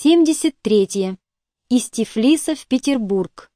73. Из Тифлиса в Петербург.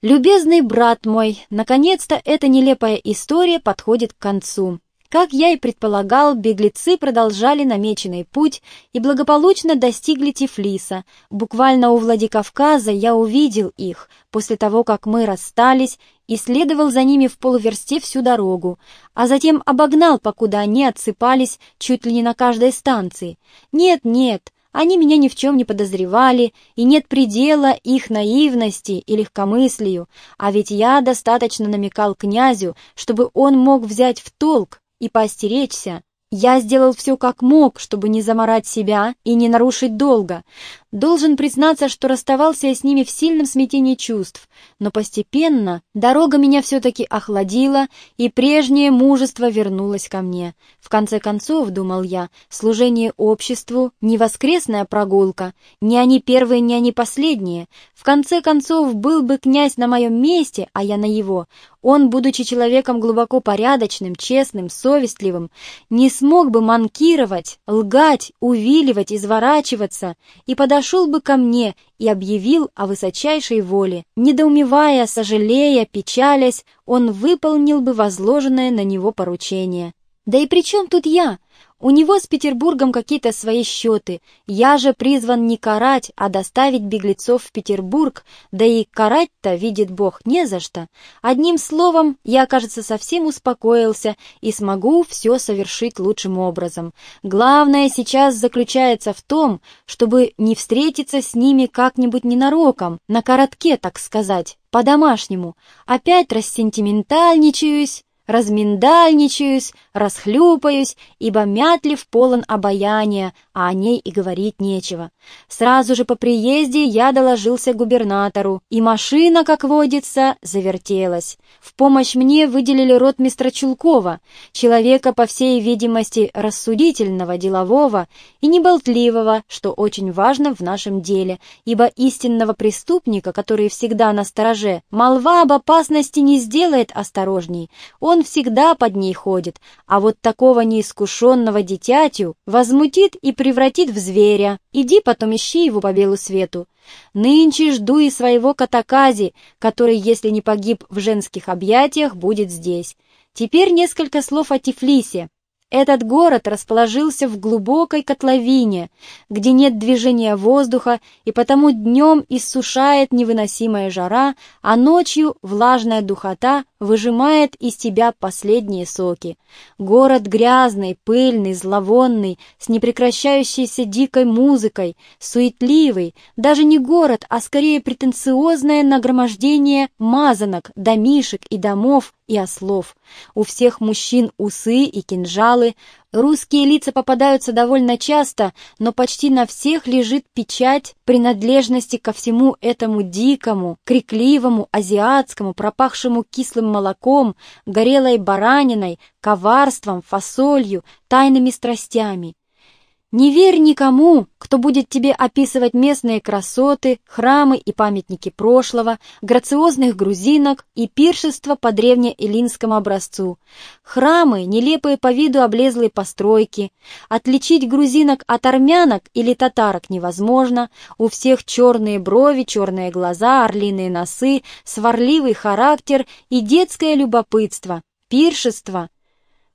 Любезный брат мой, наконец-то эта нелепая история подходит к концу. Как я и предполагал, беглецы продолжали намеченный путь и благополучно достигли Тифлиса. Буквально у Владикавказа я увидел их, после того, как мы расстались, и следовал за ними в полуверсте всю дорогу, а затем обогнал, покуда они отсыпались чуть ли не на каждой станции. Нет, нет, они меня ни в чем не подозревали, и нет предела их наивности и легкомыслию, а ведь я достаточно намекал князю, чтобы он мог взять в толк и поостеречься. Я сделал все как мог, чтобы не заморать себя и не нарушить долга. Должен признаться, что расставался я с ними в сильном смятении чувств, но постепенно дорога меня все-таки охладила, и прежнее мужество вернулось ко мне. В конце концов, думал я, служение обществу — не воскресная прогулка, не они первые, не они последние. В конце концов, был бы князь на моем месте, а я на его. Он, будучи человеком глубоко порядочным, честным, совестливым, не смог бы манкировать, лгать, увиливать, изворачиваться и подошел подошел бы ко мне и объявил о высочайшей воле. Недоумевая, сожалея, печалясь, он выполнил бы возложенное на него поручение. Да и при чем тут я? У него с Петербургом какие-то свои счеты. Я же призван не карать, а доставить беглецов в Петербург, да и карать-то, видит Бог, не за что. Одним словом, я, кажется, совсем успокоился и смогу все совершить лучшим образом. Главное сейчас заключается в том, чтобы не встретиться с ними как-нибудь ненароком, на коротке, так сказать, по-домашнему. Опять рассентиментальничаюсь, разминдальничаюсь, расхлюпаюсь, ибо Мятлив полон обаяния, а о ней и говорить нечего. Сразу же по приезде я доложился губернатору, и машина, как водится, завертелась. В помощь мне выделили ротмистра Чулкова, человека, по всей видимости, рассудительного, делового и неболтливого, что очень важно в нашем деле, ибо истинного преступника, который всегда на стороже, молва об опасности не сделает осторожней, он всегда под ней ходит, а вот такого неискушенного дитятю возмутит и превратит в зверя. Иди потом ищи его по белу свету. Нынче жду и своего Катакази, который, если не погиб в женских объятиях, будет здесь. Теперь несколько слов о Тифлисе. Этот город расположился в глубокой котловине, где нет движения воздуха, и потому днем иссушает невыносимая жара, а ночью влажная духота выжимает из тебя последние соки. Город грязный, пыльный, зловонный, с непрекращающейся дикой музыкой, суетливый, даже не город, а скорее претенциозное нагромождение мазанок, домишек и домов, и ослов. У всех мужчин усы и кинжалы, Русские лица попадаются довольно часто, но почти на всех лежит печать принадлежности ко всему этому дикому, крикливому, азиатскому, пропахшему кислым молоком, горелой бараниной, коварством, фасолью, тайными страстями. Не верь никому, кто будет тебе описывать местные красоты, храмы и памятники прошлого, грациозных грузинок и пиршества по древнеэллинскому образцу. Храмы, нелепые по виду облезлые постройки. Отличить грузинок от армянок или татарок невозможно. У всех черные брови, черные глаза, орлиные носы, сварливый характер и детское любопытство. Пиршество —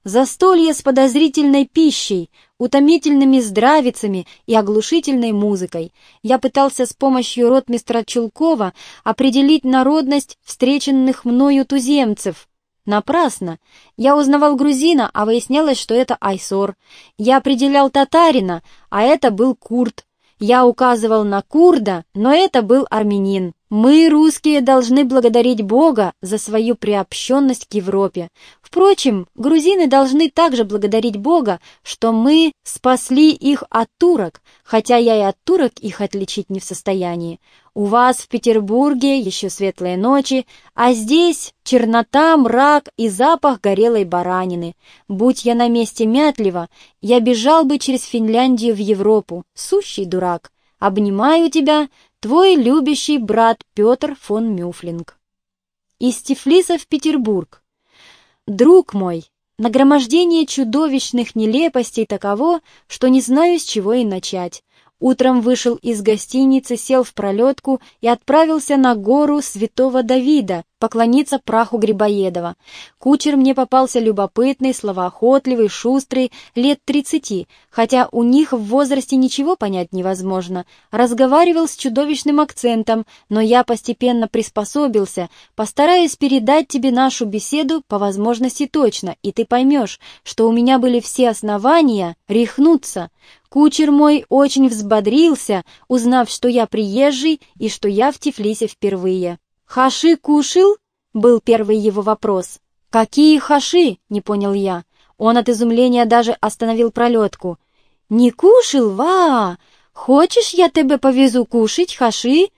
Застолье с подозрительной пищей, утомительными здравицами и оглушительной музыкой. Я пытался с помощью ротмистра Чулкова определить народность встреченных мною туземцев. Напрасно. Я узнавал грузина, а выяснялось, что это Айсор. Я определял татарина, а это был курд. Я указывал на курда, но это был армянин. Мы, русские, должны благодарить Бога за свою приобщенность к Европе. Впрочем, грузины должны также благодарить Бога, что мы спасли их от турок, хотя я и от турок их отличить не в состоянии. У вас в Петербурге еще светлые ночи, а здесь чернота, мрак и запах горелой баранины. Будь я на месте Мятлева, я бежал бы через Финляндию в Европу, сущий дурак. Обнимаю тебя, Твой любящий брат Петр фон Мюфлинг. Из Тифлиса в Петербург. Друг мой, нагромождение чудовищных нелепостей таково, что не знаю, с чего и начать. Утром вышел из гостиницы, сел в пролетку и отправился на гору Святого Давида поклониться праху Грибоедова. Кучер мне попался любопытный, словоохотливый, шустрый, лет тридцати, хотя у них в возрасте ничего понять невозможно. Разговаривал с чудовищным акцентом, но я постепенно приспособился, постараюсь передать тебе нашу беседу по возможности точно, и ты поймешь, что у меня были все основания рехнуться. Кучер мой очень взбодрился, узнав, что я приезжий и что я в Тифлисе впервые. «Хаши кушал?» — был первый его вопрос. «Какие хаши?» — не понял я. Он от изумления даже остановил пролетку. «Не кушал, ва! Хочешь, я тебе повезу кушать хаши?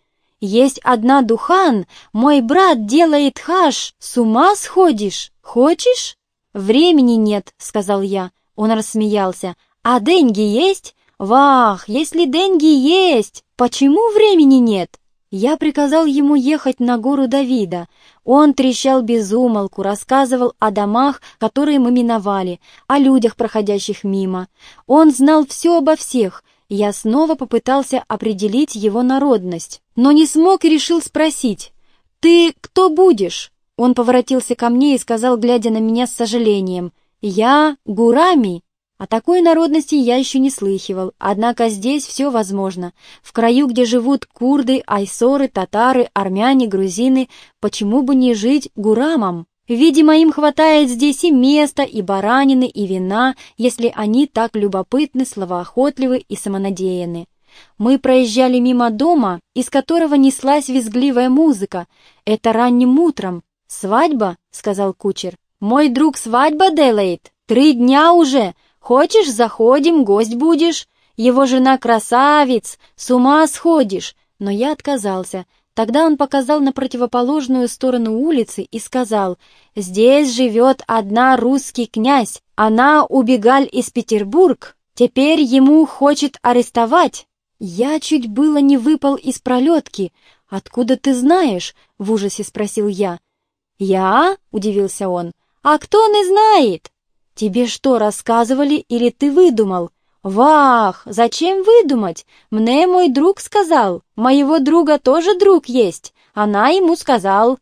Есть одна духан, мой брат делает хаш, с ума сходишь? Хочешь?» «Времени нет», — сказал я. Он рассмеялся. «А деньги есть?» «Вах, если деньги есть, почему времени нет?» Я приказал ему ехать на гору Давида. Он трещал без умолку, рассказывал о домах, которые мы миновали, о людях, проходящих мимо. Он знал все обо всех. Я снова попытался определить его народность, но не смог и решил спросить. «Ты кто будешь?» Он поворотился ко мне и сказал, глядя на меня с сожалением. «Я Гурами». О такой народности я еще не слыхивал, однако здесь все возможно. В краю, где живут курды, айсоры, татары, армяне, грузины, почему бы не жить гурамом? Видимо, им хватает здесь и места, и баранины, и вина, если они так любопытны, словоохотливы и самонадеяны. Мы проезжали мимо дома, из которого неслась визгливая музыка. Это ранним утром. «Свадьба?» — сказал кучер. «Мой друг свадьба делает? Три дня уже!» Хочешь, заходим, гость будешь. Его жена красавец, с ума сходишь. Но я отказался. Тогда он показал на противоположную сторону улицы и сказал, «Здесь живет одна русский князь. Она убегаль из Петербург. Теперь ему хочет арестовать». Я чуть было не выпал из пролетки. «Откуда ты знаешь?» — в ужасе спросил я. «Я?» — удивился он. «А кто не знает?» «Тебе что, рассказывали или ты выдумал?» «Вах! Зачем выдумать? Мне мой друг сказал. Моего друга тоже друг есть. Она ему сказал».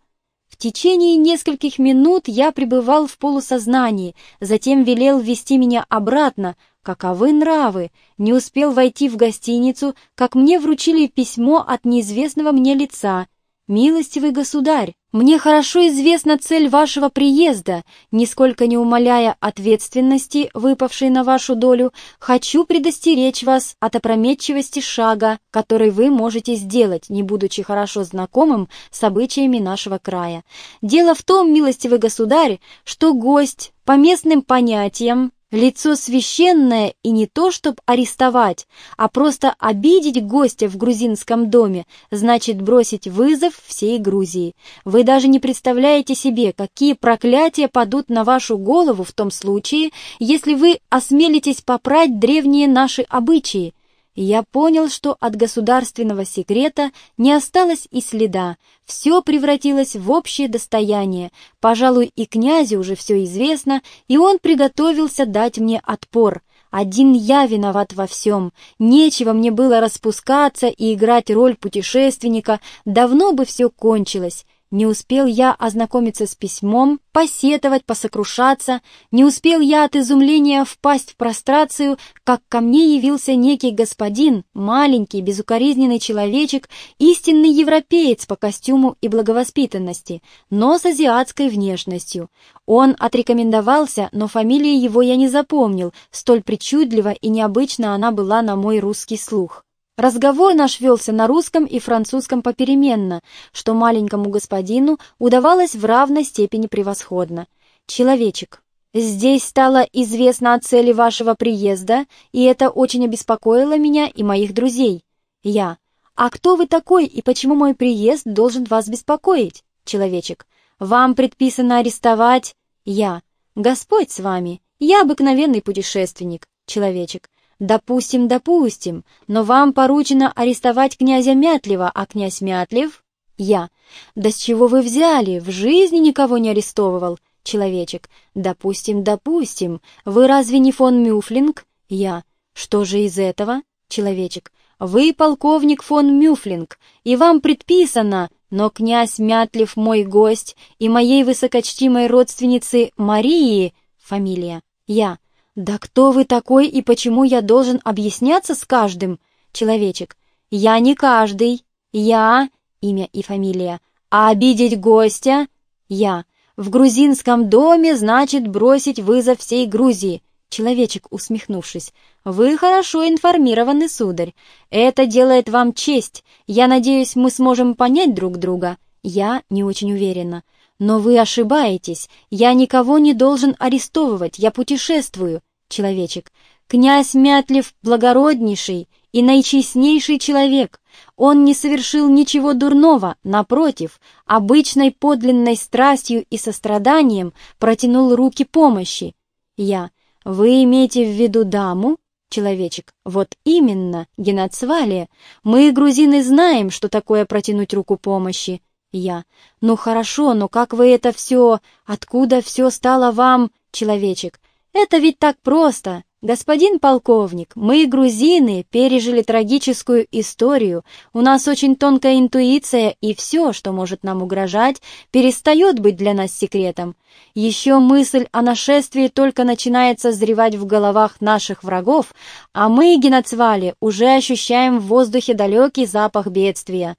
В течение нескольких минут я пребывал в полусознании, затем велел вести меня обратно. Каковы нравы! Не успел войти в гостиницу, как мне вручили письмо от неизвестного мне лица. «Милостивый государь, мне хорошо известна цель вашего приезда, нисколько не умаляя ответственности, выпавшей на вашу долю, хочу предостеречь вас от опрометчивости шага, который вы можете сделать, не будучи хорошо знакомым с обычаями нашего края. Дело в том, милостивый государь, что гость по местным понятиям Лицо священное и не то, чтобы арестовать, а просто обидеть гостя в грузинском доме, значит бросить вызов всей Грузии. Вы даже не представляете себе, какие проклятия падут на вашу голову в том случае, если вы осмелитесь попрать древние наши обычаи я понял, что от государственного секрета не осталось и следа, все превратилось в общее достояние, пожалуй, и князю уже все известно, и он приготовился дать мне отпор. Один я виноват во всем, нечего мне было распускаться и играть роль путешественника, давно бы все кончилось. Не успел я ознакомиться с письмом, посетовать, посокрушаться, не успел я от изумления впасть в прострацию, как ко мне явился некий господин, маленький, безукоризненный человечек, истинный европеец по костюму и благовоспитанности, но с азиатской внешностью. Он отрекомендовался, но фамилии его я не запомнил, столь причудлива и необычно она была на мой русский слух. Разговор наш велся на русском и французском попеременно, что маленькому господину удавалось в равной степени превосходно. «Человечек, здесь стало известно о цели вашего приезда, и это очень обеспокоило меня и моих друзей. Я. А кто вы такой и почему мой приезд должен вас беспокоить? Человечек. Вам предписано арестовать... Я. Господь с вами. Я обыкновенный путешественник. Человечек. «Допустим, допустим, но вам поручено арестовать князя Мятлева, а князь Мятлев...» «Я. Да с чего вы взяли? В жизни никого не арестовывал». Человечек. «Допустим, допустим. Вы разве не фон Мюфлинг?» «Я. Что же из этого?» Человечек. вы полковник фон Мюфлинг, и вам предписано, но князь Мятлев мой гость, и моей высокочтимой родственницы Марии, фамилия, я. Да кто вы такой и почему я должен объясняться с каждым? Человечек. Я не каждый. Я, имя и фамилия. А обидеть гостя? Я. В грузинском доме значит бросить вызов всей Грузии. Человечек, усмехнувшись. «Вы хорошо информированы, сударь. Это делает вам честь. Я надеюсь, мы сможем понять друг друга». Я не очень уверена. «Но вы ошибаетесь. Я никого не должен арестовывать. Я путешествую». Человечек. «Князь Мятлев благороднейший и наичестнейший человек. Он не совершил ничего дурного, напротив, обычной подлинной страстью и состраданием протянул руки помощи. Я. Вы имеете в виду даму? Человечек. Вот именно, Геноцвалия. Мы, грузины, знаем, что такое протянуть руку помощи. Я. Ну хорошо, но как вы это все... Откуда все стало вам... Человечек. Это ведь так просто. «Господин полковник, мы, грузины, пережили трагическую историю. У нас очень тонкая интуиция, и все, что может нам угрожать, перестает быть для нас секретом. Еще мысль о нашествии только начинает созревать в головах наших врагов, а мы, геноцвали, уже ощущаем в воздухе далекий запах бедствия».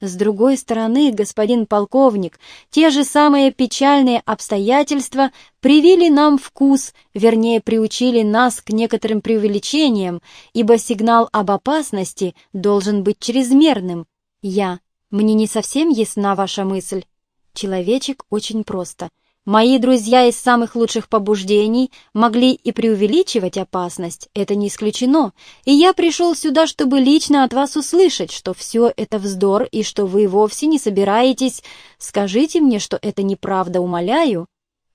С другой стороны, господин полковник, те же самые печальные обстоятельства привили нам вкус, вернее, приучили нас к некоторым преувеличениям, ибо сигнал об опасности должен быть чрезмерным. Я. Мне не совсем ясна ваша мысль. Человечек очень просто. Мои друзья из самых лучших побуждений могли и преувеличивать опасность, это не исключено, и я пришел сюда, чтобы лично от вас услышать, что все это вздор и что вы вовсе не собираетесь. Скажите мне, что это неправда, умоляю.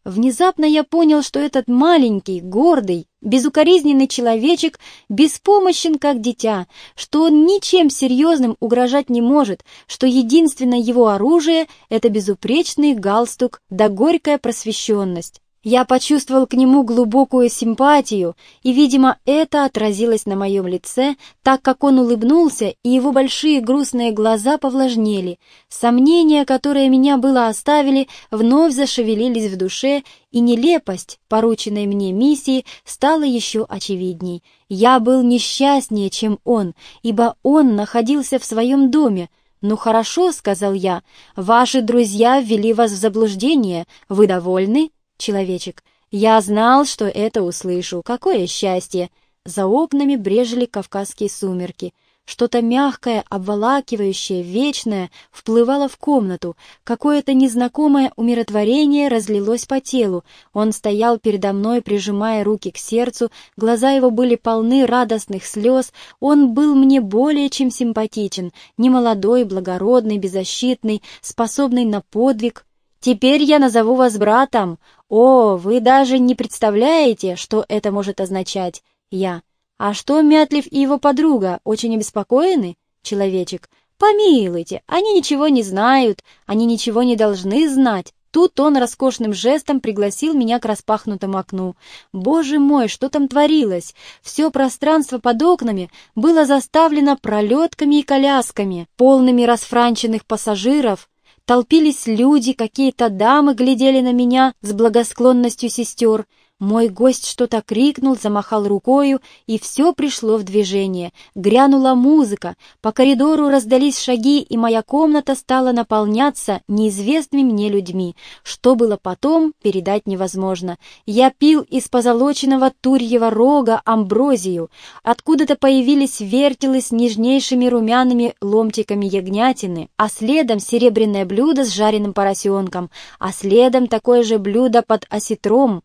Внезапно я понял, что этот маленький, гордый, безукоризненный человечек беспомощен, как дитя, что он ничем серьезным угрожать не может, что единственное его оружие — это безупречный галстук да горькая просвещенность. Я почувствовал к нему глубокую симпатию, и, видимо, это отразилось на моем лице, так как он улыбнулся, и его большие грустные глаза повлажнели. Сомнения, которые меня было оставили, вновь зашевелились в душе, и нелепость, порученной мне миссии, стала еще очевидней. Я был несчастнее, чем он, ибо он находился в своем доме, «Ну хорошо», — сказал я, — «ваши друзья ввели вас в заблуждение. Вы довольны?» Человечек. Я знал, что это услышу. Какое счастье! За окнами брежели кавказские сумерки. Что-то мягкое, обволакивающее, вечное вплывало в комнату. Какое-то незнакомое умиротворение разлилось по телу. Он стоял передо мной, прижимая руки к сердцу, глаза его были полны радостных слез. Он был мне более чем симпатичен, немолодой, благородный, беззащитный, способный на подвиг, Теперь я назову вас братом. О, вы даже не представляете, что это может означать. Я. А что Мятлив и его подруга, очень обеспокоены? Человечек. Помилуйте, они ничего не знают, они ничего не должны знать. Тут он роскошным жестом пригласил меня к распахнутому окну. Боже мой, что там творилось? Все пространство под окнами было заставлено пролетками и колясками, полными расфранченных пассажиров, Толпились люди, какие-то дамы глядели на меня с благосклонностью сестер — мой гость что-то крикнул, замахал рукою, и все пришло в движение. Грянула музыка, по коридору раздались шаги, и моя комната стала наполняться неизвестными мне людьми. Что было потом, передать невозможно. Я пил из позолоченного турьего рога амброзию. Откуда-то появились вертелы с нежнейшими румяными ломтиками ягнятины, а следом серебряное блюдо с жареным поросенком, а следом такое же блюдо под осетром,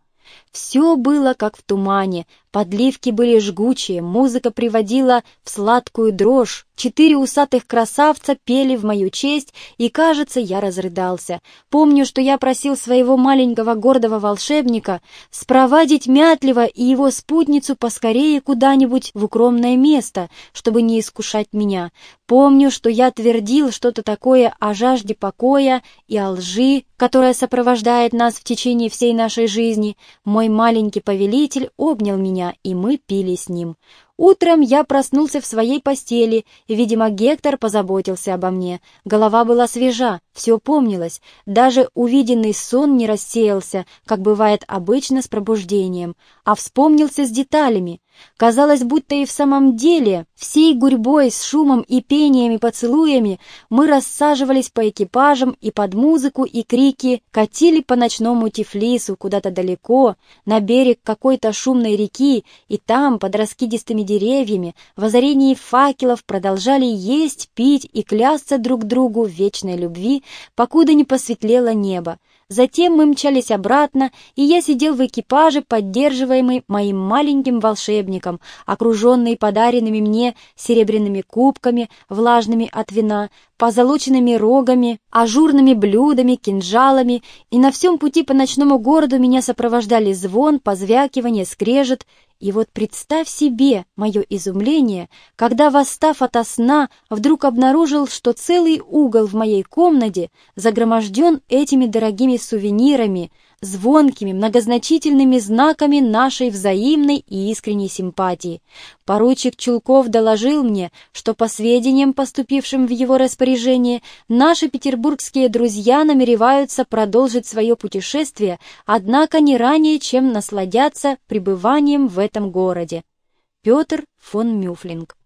все было как в тумане, подливки были жгучие, музыка приводила в сладкую дрожь, четыре усатых красавца пели в мою честь, и, кажется, я разрыдался. Помню, что я просил своего маленького гордого волшебника спровадить Мятлива и его спутницу поскорее куда-нибудь в укромное место, чтобы не искушать меня. Помню, что я твердил что-то такое о жажде покоя и о лжи, которая сопровождает нас в течение всей нашей жизни. Мой маленький повелитель обнял меня, и мы пили с ним. Утром я проснулся в своей постели, и, видимо, Гектор позаботился обо мне. Голова была свежа, все помнилось, даже увиденный сон не рассеялся, как бывает обычно с пробуждением, а вспомнился с деталями. Казалось, будто и в самом деле, всей гурьбой с шумом и пением и поцелуями мы рассаживались по экипажам и под музыку и крики катили по ночному Тифлису куда-то далеко, на берег какой-то шумной реки, и там, под раскидистыми деревьями, в озарении факелов продолжали есть, пить и клясться друг другу в вечной любви, покуда не посветлело небо. Затем мы мчались обратно, и я сидел в экипаже, поддерживаемый моим маленьким волшебником, окруженный подаренными мне серебряными кубками, влажными от вина, позолоченными рогами, ажурными блюдами, кинжалами, и на всем пути по ночному городу меня сопровождали звон, позвякивание, скрежет и вот представь себе мое изумление, когда, восстав ото сна, вдруг обнаружил, что целый угол в моей комнате загроможден этими дорогими сувенирами, звонкими, многозначительными знаками нашей взаимной и искренней симпатии. Поручик Чулков доложил мне, что по сведениям, поступившим в его распоряжение, наши петербургские друзья намереваются продолжить свое путешествие, однако не ранее, чем насладятся пребыванием в этом городе. Петр фон Мюфлинг